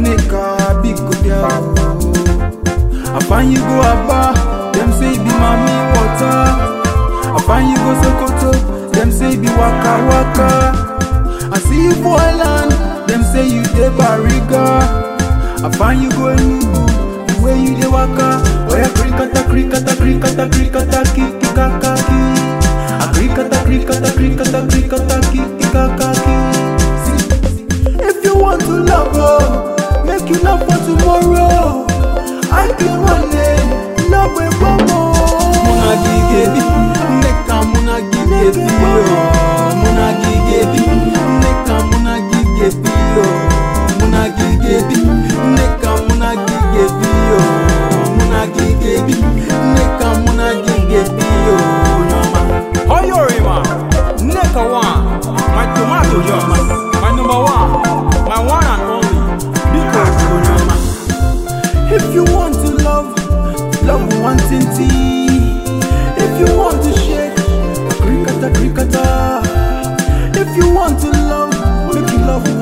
maker, big good girl. I find you go Abba, them say be mommy water. I find you go Sokoto, them say be waka waka. I see you for island, them say you de bariga. I find you go Enugu, the way you de waka. Oya krikata krikata krikata krikata kiki kaka ki. A krikata krikata krikata krikata kiki kaka ki. If you want to love, oh. You love for tomorrow. I can one day love with Bomo. Muna gigebi, neka muna gigebi yo. Muna gigebi, neka muna gigebi yo. Muna gigebi, neka muna gigebi yo. Muna gigebi, neka muna gigebi yo. Nyama. Hoyorima, Neka one, my tomato juice,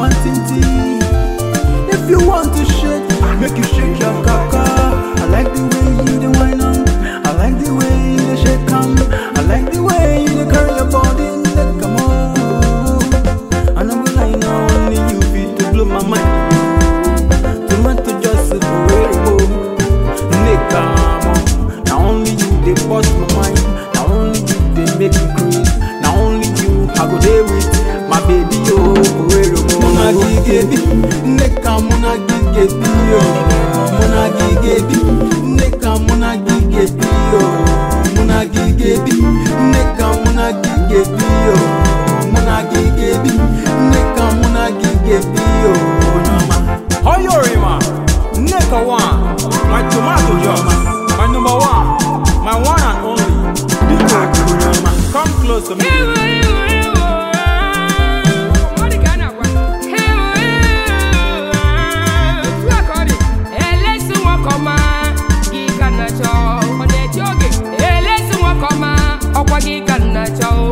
you tea. If you want to shake, make you shake your kaka. I like the way you dey whine am. I like the way you dey shake am. I like the way you dey carry your body. Let come on. I no go lie now, only you fit to blow my mind. Tomato just a wearable Nigga, Now only you they bust my mind Now only you they make me crazy Now only you I go there with Gigebi oh Muna gigebi Nigga muna gigebi oh Muna gigebi Nigga muna gigebi oh Muna gigebi Nigga muna gigebi oh Nyama Hoyorima, Neka one, my tomato juice, my number one, my one and only, come close to me. cần là châu